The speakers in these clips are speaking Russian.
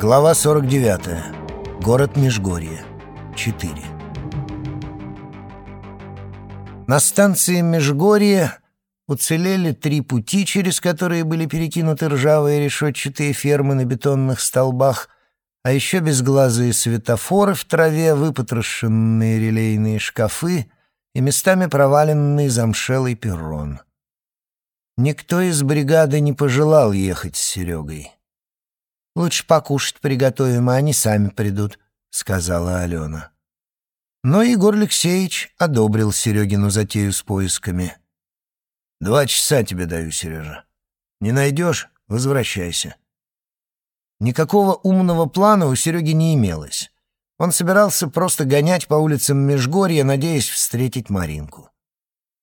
Глава 49. Город Межгорье. 4. На станции Межгорье уцелели три пути, через которые были перекинуты ржавые решетчатые фермы на бетонных столбах, а еще безглазые светофоры в траве, выпотрошенные релейные шкафы и местами проваленный замшелый перрон. Никто из бригады не пожелал ехать с Серегой. «Лучше покушать приготовим, а они сами придут», — сказала Алена. Но Егор Алексеевич одобрил Серегину затею с поисками. «Два часа тебе даю, Сережа. Не найдешь — возвращайся». Никакого умного плана у Сереги не имелось. Он собирался просто гонять по улицам Межгорья, надеясь встретить Маринку.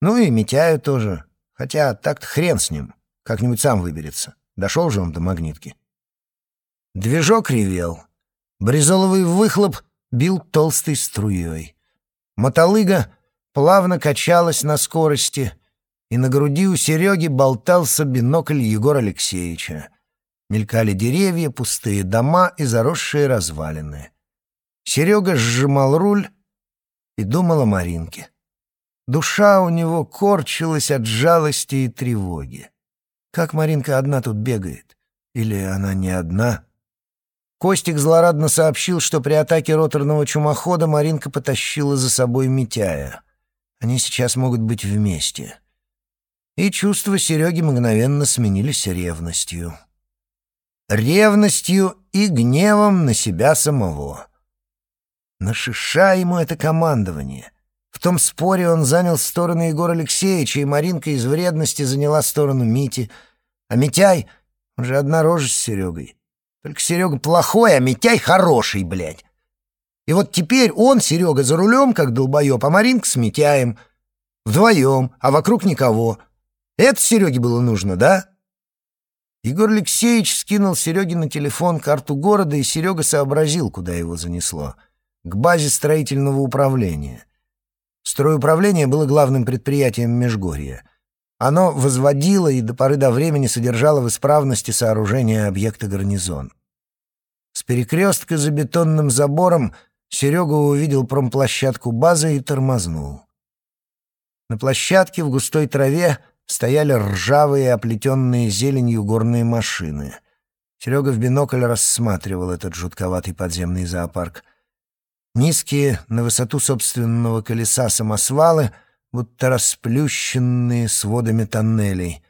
Ну и Митяю тоже, хотя так-то хрен с ним, как-нибудь сам выберется. Дошел же он до магнитки. Движок ревел. Бризоловый выхлоп бил толстой струей. Мотолыга плавно качалась на скорости, и на груди у Сереги болтался бинокль Егора Алексеевича. Мелькали деревья, пустые дома и заросшие развалины. Серега сжимал руль и думал о Маринке. Душа у него корчилась от жалости и тревоги. Как Маринка одна тут бегает? Или она не одна? Костик злорадно сообщил, что при атаке роторного чумохода Маринка потащила за собой Митяя. Они сейчас могут быть вместе. И чувства Сереги мгновенно сменились ревностью. Ревностью и гневом на себя самого. Нашиша ему это командование. В том споре он занял сторону Егора Алексеевича, и Маринка из вредности заняла сторону Мити. А Митяй, он же одна рожа с Серегой. Только Серега плохой, а Митяй хороший, блядь. И вот теперь он, Серега, за рулем, как долбоеб, а Маринка с Митяем. Вдвоем, а вокруг никого. Это Сереге было нужно, да? Егор Алексеевич скинул Сереге на телефон карту города, и Серега сообразил, куда его занесло. К базе строительного управления. Стройуправление было главным предприятием Межгорья — оно возводило и до поры до времени содержало в исправности сооружения объекта гарнизон. С перекрестка за бетонным забором Серега увидел промплощадку базы и тормознул. На площадке в густой траве стояли ржавые, оплетенные зеленью горные машины. Серега в бинокль рассматривал этот жутковатый подземный зоопарк. Низкие, на высоту собственного колеса самосвалы — будто расплющенные сводами тоннелей.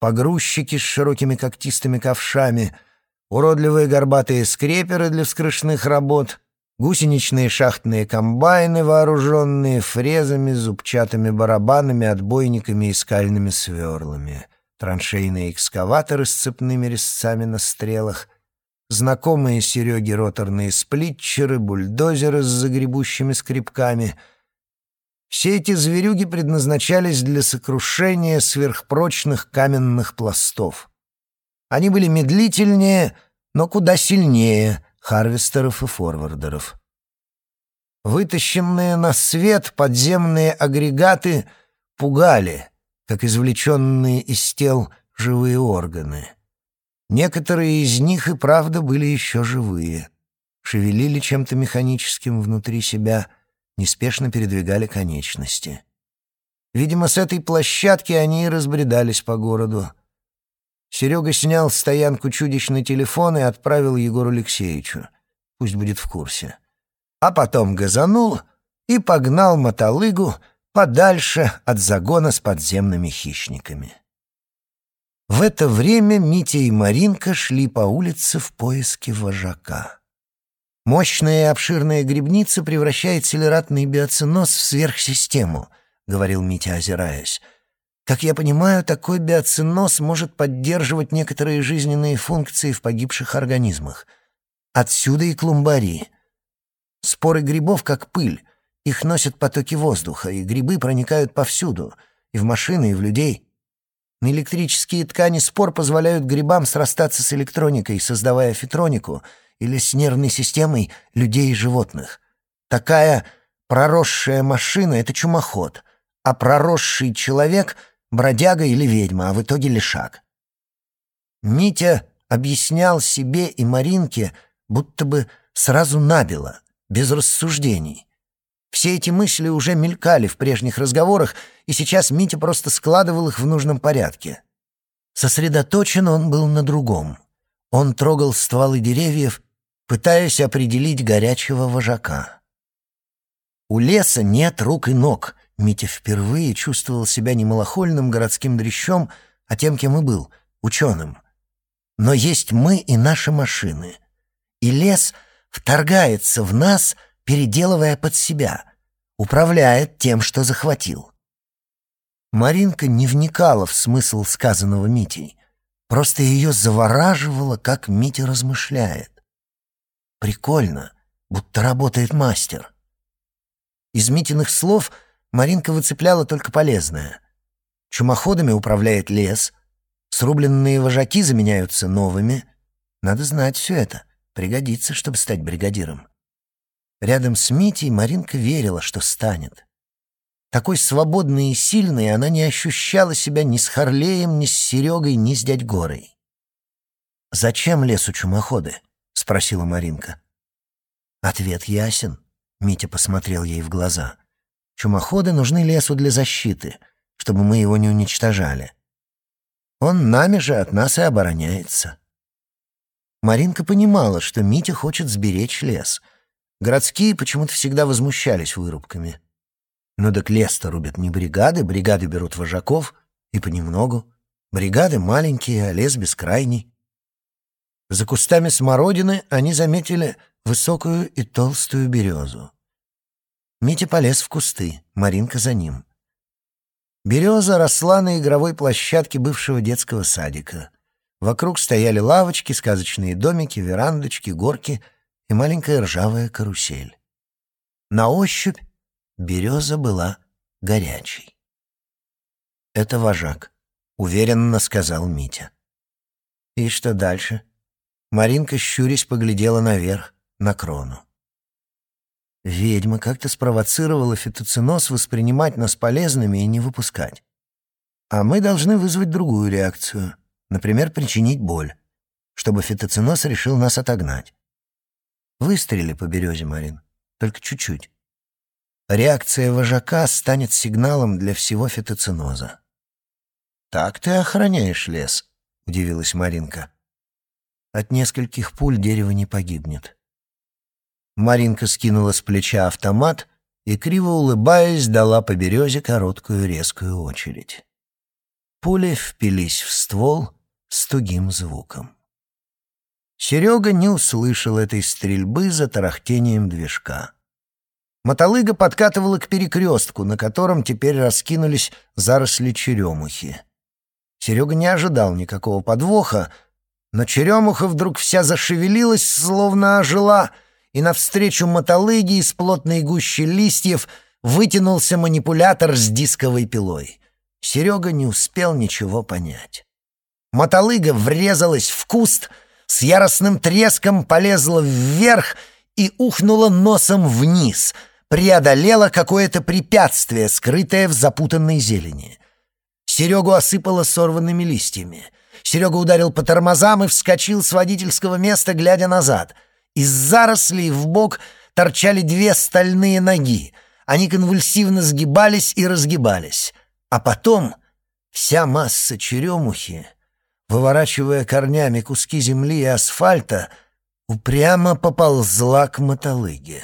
Погрузчики с широкими когтистыми ковшами, уродливые горбатые скреперы для вскрышных работ, гусеничные шахтные комбайны, вооруженные фрезами, зубчатыми барабанами, отбойниками и скальными сверлами, траншейные экскаваторы с цепными резцами на стрелах — знакомые Сереге роторные сплитчеры, бульдозеры с загребущими скребками — все эти зверюги предназначались для сокрушения сверхпрочных каменных пластов. Они были медлительнее, но куда сильнее харвестеров и форвардеров. Вытащенные на свет подземные агрегаты пугали, как извлеченные из тел живые органы. Некоторые из них и правда были еще живые, шевелили чем-то механическим внутри себя — неспешно передвигали конечности. Видимо, с этой площадки они и разбредались по городу. Серега снял стоянку чудищный телефон и отправил Егору Алексеевичу. Пусть будет в курсе. А потом газанул и погнал мотолыгу подальше от загона с подземными хищниками. В это время Митя и Маринка шли по улице в поиске вожака. Мощная и обширная грибница превращает селератный биоценоз в сверхсистему, говорил Митя, озираясь. Как я понимаю, такой биоценоз может поддерживать некоторые жизненные функции в погибших организмах. Отсюда и клумбарии. Споры грибов как пыль. Их носят потоки воздуха, и грибы проникают повсюду, и в машины, и в людей. На электрические ткани спор позволяют грибам срастаться с электроникой, создавая фитронику — или с нервной системой людей и животных. Такая проросшая машина — это чумоход, а проросший человек — бродяга или ведьма, а в итоге лишак. Митя объяснял себе и Маринке будто бы сразу набило, без рассуждений. Все эти мысли уже мелькали в прежних разговорах, и сейчас Митя просто складывал их в нужном порядке. Сосредоточен он был на другом. Он трогал стволы деревьев, пытаясь определить горячего вожака. У леса нет рук и ног. Митя впервые чувствовал себя не малохольным городским дрящом, а тем, кем и был — ученым. Но есть мы и наши машины. И лес вторгается в нас, переделывая под себя, управляет тем, что захватил. Маринка не вникала в смысл сказанного Митей. Просто ее завораживало, как Митя размышляет. Прикольно, будто работает мастер. Из Митиных слов Маринка выцепляла только полезное. Чумоходами управляет лес, срубленные вожаки заменяются новыми. Надо знать все это, пригодится, чтобы стать бригадиром. Рядом с Митей Маринка верила, что станет. Такой свободной и сильной она не ощущала себя ни с Харлеем, ни с Серегой, ни с дядь Горой. «Зачем лесу чумоходы?» — спросила Маринка. Ответ ясен. Митя посмотрел ей в глаза. «Чумоходы нужны лесу для защиты, чтобы мы его не уничтожали. Он нами же от нас и обороняется». Маринка понимала, что Митя хочет сберечь лес. Городские почему-то всегда возмущались вырубками. Но так лес-то рубят не бригады, бригады берут вожаков, и понемногу. Бригады маленькие, а лес бескрайний. За кустами смородины они заметили высокую и толстую березу. Митя полез в кусты, Маринка за ним. Береза росла на игровой площадке бывшего детского садика. Вокруг стояли лавочки, сказочные домики, верандочки, горки и маленькая ржавая карусель. На ощупь Береза была горячей. «Это вожак», — уверенно сказал Митя. «И что дальше?» Маринка, щурясь, поглядела наверх, на крону. Ведьма как-то спровоцировала фитоциноз воспринимать нас полезными и не выпускать. А мы должны вызвать другую реакцию, например, причинить боль, чтобы фитоциноз решил нас отогнать. Выстрели по березе, Марин, только чуть-чуть. Реакция вожака станет сигналом для всего фитоциноза. «Так ты охраняешь лес», — удивилась Маринка. «От нескольких пуль дерево не погибнет». Маринка скинула с плеча автомат и, криво улыбаясь, дала по березе короткую резкую очередь. Пули впились в ствол с тугим звуком. Серега не услышал этой стрельбы за тарахтением движка. Мотолыга подкатывала к перекрестку, на котором теперь раскинулись заросли черемухи. Серега не ожидал никакого подвоха, но черемуха вдруг вся зашевелилась, словно ожила, и навстречу мотолыге из плотной гущи листьев вытянулся манипулятор с дисковой пилой. Серега не успел ничего понять. Мотолыга врезалась в куст, с яростным треском полезла вверх и ухнула носом вниз — преодолела какое-то препятствие, скрытое в запутанной зелени. Серегу осыпало сорванными листьями. Серега ударил по тормозам и вскочил с водительского места, глядя назад. Из зарослей в бок торчали две стальные ноги. Они конвульсивно сгибались и разгибались. А потом вся масса черемухи, выворачивая корнями куски земли и асфальта, упрямо поползла к мотолыге.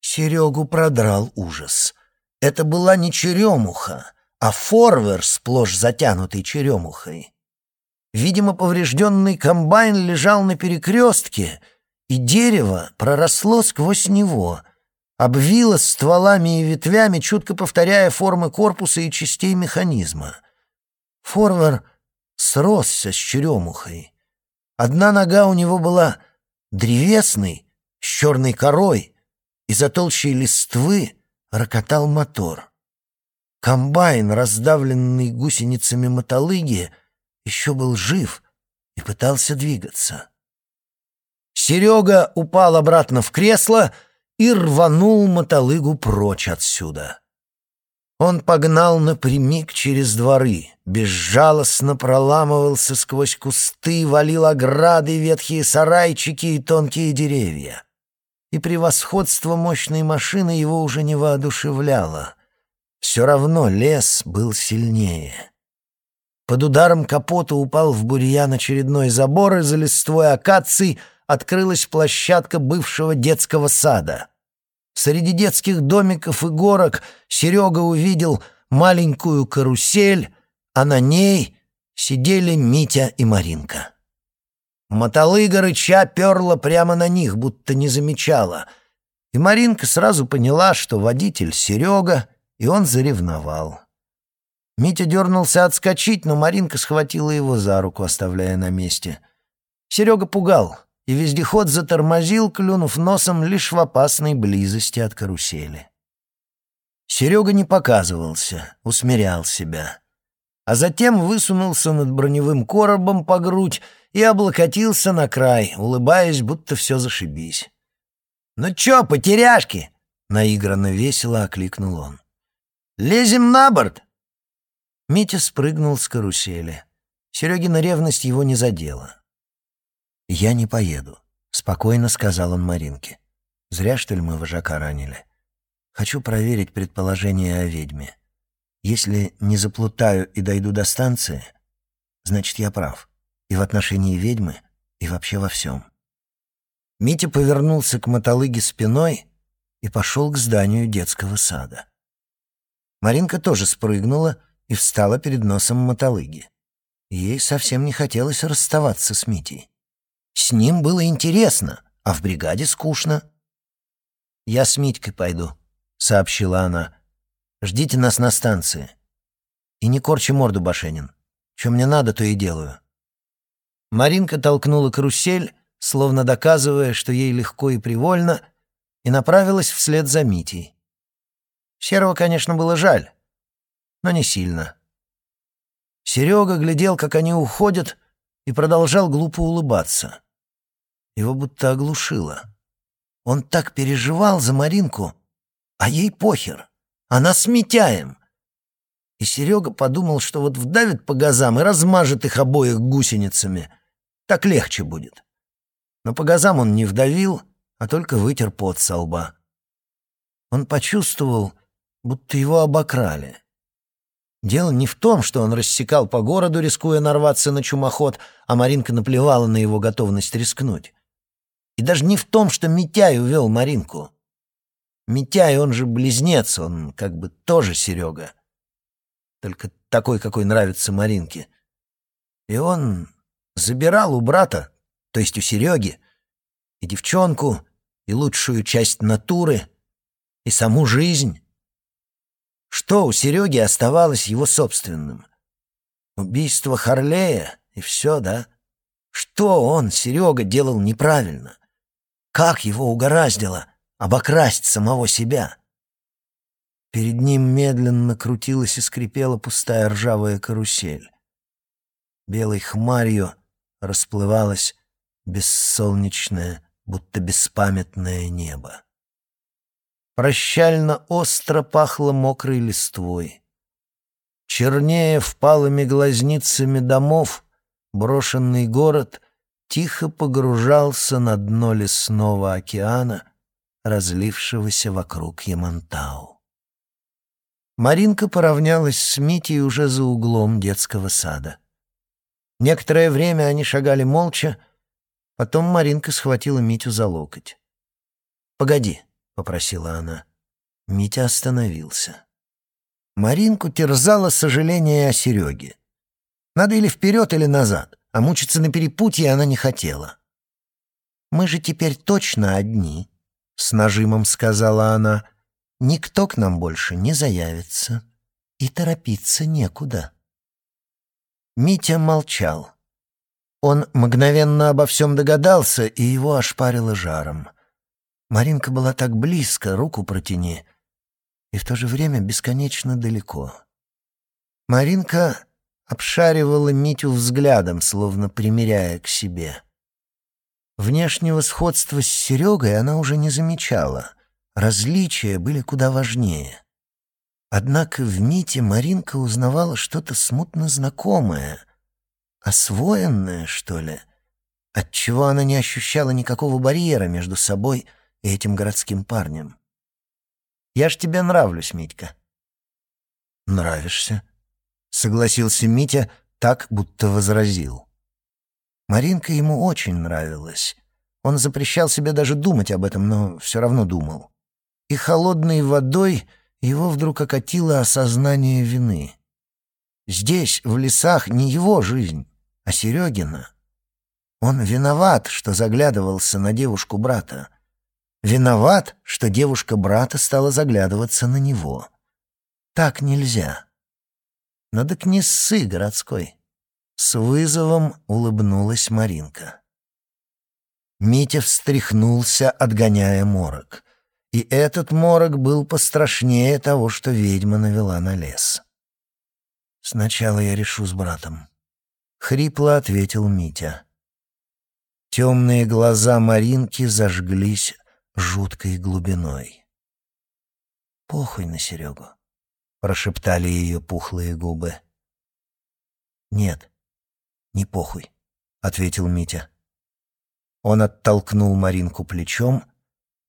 Серегу продрал ужас. Это была не черемуха, а форвер, сплошь затянутый черемухой. Видимо, поврежденный комбайн лежал на перекрестке, и дерево проросло сквозь него, обвило стволами и ветвями, чутко повторяя формы корпуса и частей механизма. Форвер сросся с черемухой. Одна нога у него была древесной, с черной корой, и за толщей листвы рокотал мотор. Комбайн, раздавленный гусеницами мотолыги, еще был жив и пытался двигаться. Серега упал обратно в кресло и рванул мотолыгу прочь отсюда. Он погнал напрямик через дворы, безжалостно проламывался сквозь кусты, валил ограды, ветхие сарайчики и тонкие деревья. И превосходство мощной машины его уже не воодушевляло. Все равно лес был сильнее. Под ударом капота упал в бурьян очередной забор, и за листвой акаций открылась площадка бывшего детского сада. Среди детских домиков и горок Серега увидел маленькую карусель, а на ней сидели Митя и Маринка. Мотолыга рыча перла прямо на них, будто не замечала. И Маринка сразу поняла, что водитель Серега, и он заревновал. Митя дернулся отскочить, но Маринка схватила его за руку, оставляя на месте. Серега пугал и вездеход затормозил, клюнув носом лишь в опасной близости от карусели. Серега не показывался, усмирял себя. А затем высунулся над броневым коробом по грудь и облокотился на край, улыбаясь, будто все зашибись. «Ну чё, потеряшки?» — наигранно весело окликнул он. «Лезем на борт!» Митя спрыгнул с карусели. Серегина ревность его не задела. «Я не поеду», — спокойно сказал он Маринке. «Зря, что ли, мы вожака ранили. Хочу проверить предположение о ведьме. Если не заплутаю и дойду до станции, значит, я прав. И в отношении ведьмы, и вообще во всем». Митя повернулся к мотолыге спиной и пошел к зданию детского сада. Маринка тоже спрыгнула и встала перед носом мотолыги. Ей совсем не хотелось расставаться с Митей. С ним было интересно, а в бригаде скучно. «Я с Митькой пойду», — сообщила она. «Ждите нас на станции. И не корчи морду, Башенин. Что мне надо, то и делаю». Маринка толкнула карусель, словно доказывая, что ей легко и привольно, и направилась вслед за Митей. Серого, конечно, было жаль, но не сильно. Серега глядел, как они уходят, и продолжал глупо улыбаться. Его будто оглушило. Он так переживал за Маринку, а ей похер. Она с Митяем. И Серега подумал, что вот вдавит по газам и размажет их обоих гусеницами. Так легче будет. Но по газам он не вдавил, а только вытер пот со лба. Он почувствовал, будто его обокрали. Дело не в том, что он рассекал по городу, рискуя нарваться на чумоход, а Маринка наплевала на его готовность рискнуть. И даже не в том, что Митяй увел Маринку. Митяй, он же близнец, он как бы тоже Серега. Только такой, какой нравится Маринке. И он забирал у брата, то есть у Сереги, и девчонку, и лучшую часть натуры, и саму жизнь. Что у Сереги оставалось его собственным? Убийство Харлея и все, да? Что он, Серега, делал неправильно? Как его угораздило обокрасть самого себя? Перед ним медленно крутилась и скрипела пустая ржавая карусель. Белой хмарью расплывалось бессолнечное, будто беспамятное небо. Прощально остро пахло мокрой листвой. Чернее впалыми глазницами домов, брошенный город тихо погружался на дно лесного океана, разлившегося вокруг Ямантау. Маринка поравнялась с Митей уже за углом детского сада. Некоторое время они шагали молча, потом Маринка схватила Митю за локоть. «Погоди», попросила она. Митя остановился. Маринку терзало сожаление о Сереге. Надо или вперед, или назад, а мучиться на перепутье она не хотела. «Мы же теперь точно одни», — с нажимом сказала она. «Никто к нам больше не заявится, и торопиться некуда». Митя молчал. Он мгновенно обо всем догадался, и его ошпарило жаром. Маринка была так близко, руку протяни, и в то же время бесконечно далеко. Маринка обшаривала Митю взглядом, словно примеряя к себе. Внешнего сходства с Серегой она уже не замечала. Различия были куда важнее. Однако в Мите Маринка узнавала что-то смутно знакомое, освоенное, что ли, отчего она не ощущала никакого барьера между собой этим городским парнем. «Я ж тебе нравлюсь, Митька». «Нравишься», — согласился Митя, так, будто возразил. Маринка ему очень нравилась. Он запрещал себе даже думать об этом, но все равно думал. И холодной водой его вдруг окатило осознание вины. Здесь, в лесах, не его жизнь, а Серегина. Он виноват, что заглядывался на девушку брата. Виноват, что девушка брата стала заглядываться на него. Так нельзя. Но так не ссы, городской. С вызовом улыбнулась Маринка. Митя встряхнулся, отгоняя морок. И этот морок был пострашнее того, что ведьма навела на лес. «Сначала я решу с братом», — хрипло ответил Митя. Темные глаза Маринки зажглись жуткой глубиной. «Похуй на Серегу», — прошептали ее пухлые губы. «Нет, не похуй», — ответил Митя. Он оттолкнул Маринку плечом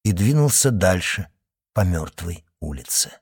и двинулся дальше по мертвой улице.